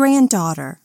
granddaughter.